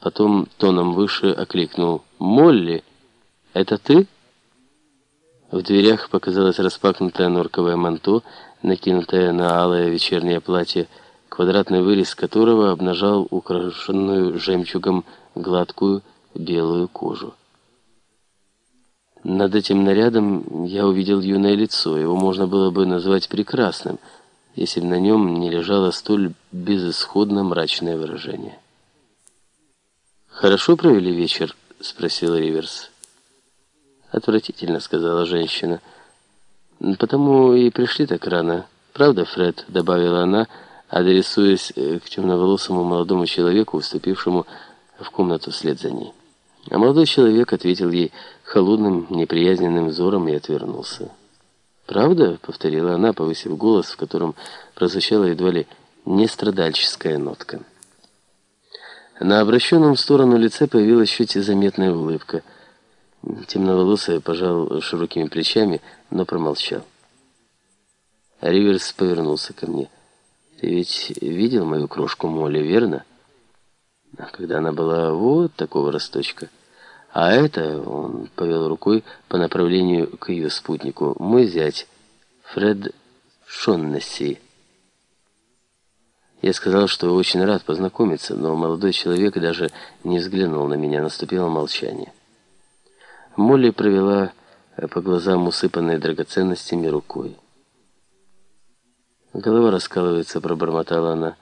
Потом тоном выше окликнул «Молли, это ты?» В дверях показалось распахнутое норковое манто, накинутое на алое вечернее платье, квадратный вырез которого обнажал украшенную жемчугом гладкую белую кожу. Над этим нарядом я увидел юное лицо. Его можно было бы назвать прекрасным, если бы на нем не лежало столь безысходно мрачное выражение. «Хорошо провели вечер?» — спросил Риверс. «Отвратительно», — сказала женщина. «Потому и пришли так рано. Правда, Фред?» — добавила она, адресуясь э, к темноволосому молодому человеку, вступившему в комнату вслед за ней. А молодой человек ответил ей холодным, неприязненным взором и отвернулся. «Правда?» — повторила она, повысив голос, в котором прозвучала едва ли нестрадальческая нотка. На обращенном в сторону лице появилась чуть заметная улыбка. Темноволосый пожал широкими плечами, но промолчал. Риверс повернулся ко мне. «Ты ведь видел мою крошку Молли, верно?» Когда она была вот такого росточка. А это, он повел рукой по направлению к ее спутнику, мой зять, Фред Шоннесси. Я сказал, что очень рад познакомиться, но молодой человек даже не взглянул на меня, наступило молчание. Молли провела по глазам усыпанной драгоценностями рукой. Голова раскалывается, пробормотала она.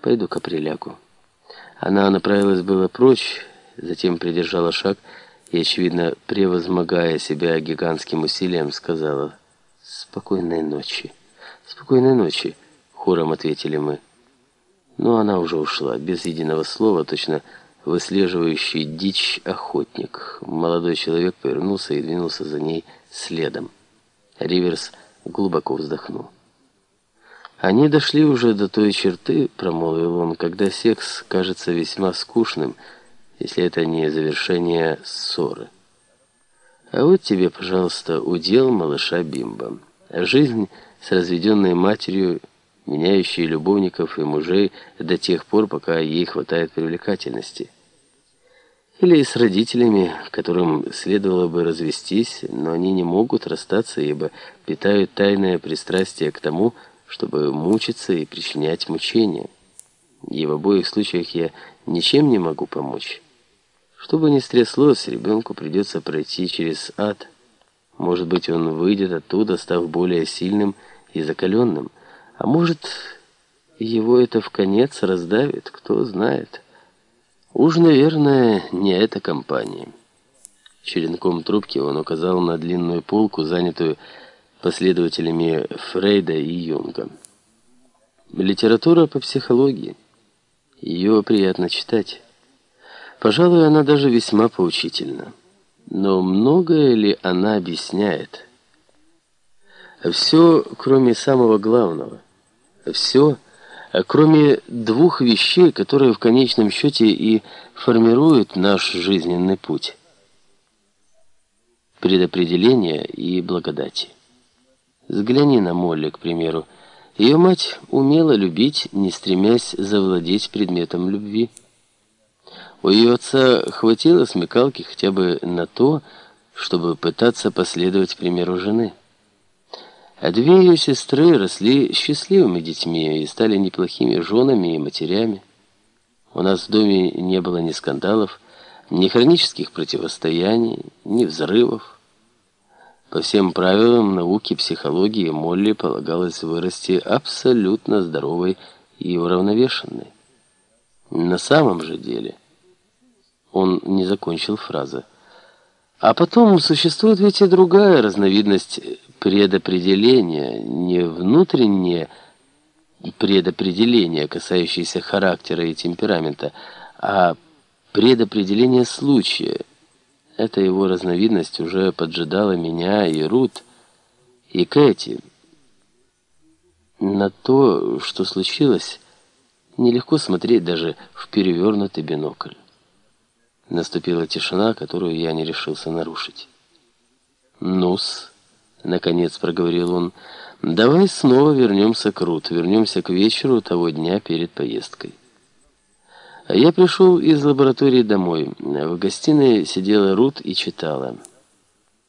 Пойду-ка прилягу. Она направилась было прочь, затем придержала шаг и, очевидно, превозмогая себя гигантским усилием, сказала «Спокойной ночи». «Спокойной ночи», — хором ответили мы. Но она уже ушла, без единого слова, точно выслеживающий дичь охотник. Молодой человек повернулся и двинулся за ней следом. Риверс глубоко вздохнул. Они дошли уже до той черты, промолвил он, когда секс кажется весьма скучным, если это не завершение ссоры. А вот тебе, пожалуйста, удел малыша Бимба. Жизнь с разведенной матерью меняющие любовников и мужей до тех пор, пока ей хватает привлекательности. Или с родителями, которым следовало бы развестись, но они не могут расстаться, ибо питают тайное пристрастие к тому, чтобы мучиться и причинять мучения. И в обоих случаях я ничем не могу помочь. Что бы ни стряслось, ребенку придется пройти через ад. Может быть, он выйдет оттуда, став более сильным и закаленным, а может, его это в конец раздавит, кто знает. Уж, наверное, не эта компания. Черенком трубки он указал на длинную полку, занятую последователями Фрейда и Юнга. Литература по психологии. Ее приятно читать. Пожалуй, она даже весьма поучительна. Но многое ли она объясняет? Все, кроме самого главного. Все, кроме двух вещей, которые в конечном счете и формируют наш жизненный путь. Предопределение и благодати. Взгляни на Молли, к примеру. Ее мать умела любить, не стремясь завладеть предметом любви. У ее отца хватило смекалки хотя бы на то, чтобы пытаться последовать примеру жены. А две ее сестры росли счастливыми детьми и стали неплохими женами и матерями. У нас в доме не было ни скандалов, ни хронических противостояний, ни взрывов. По всем правилам науки психологии Молли полагалось вырасти абсолютно здоровой и уравновешенной. На самом же деле он не закончил фразы. А потом существует ведь и другая разновидность предопределение, не внутреннее предопределение, касающееся характера и темперамента, а предопределение случая. Эта его разновидность уже поджидала меня и Рут, и Кэти. На то, что случилось, нелегко смотреть даже в перевернутый бинокль. Наступила тишина, которую я не решился нарушить. «Ну-с», Наконец проговорил он. «Давай снова вернемся к Рут, вернемся к вечеру того дня перед поездкой». Я пришел из лаборатории домой. В гостиной сидела Рут и читала.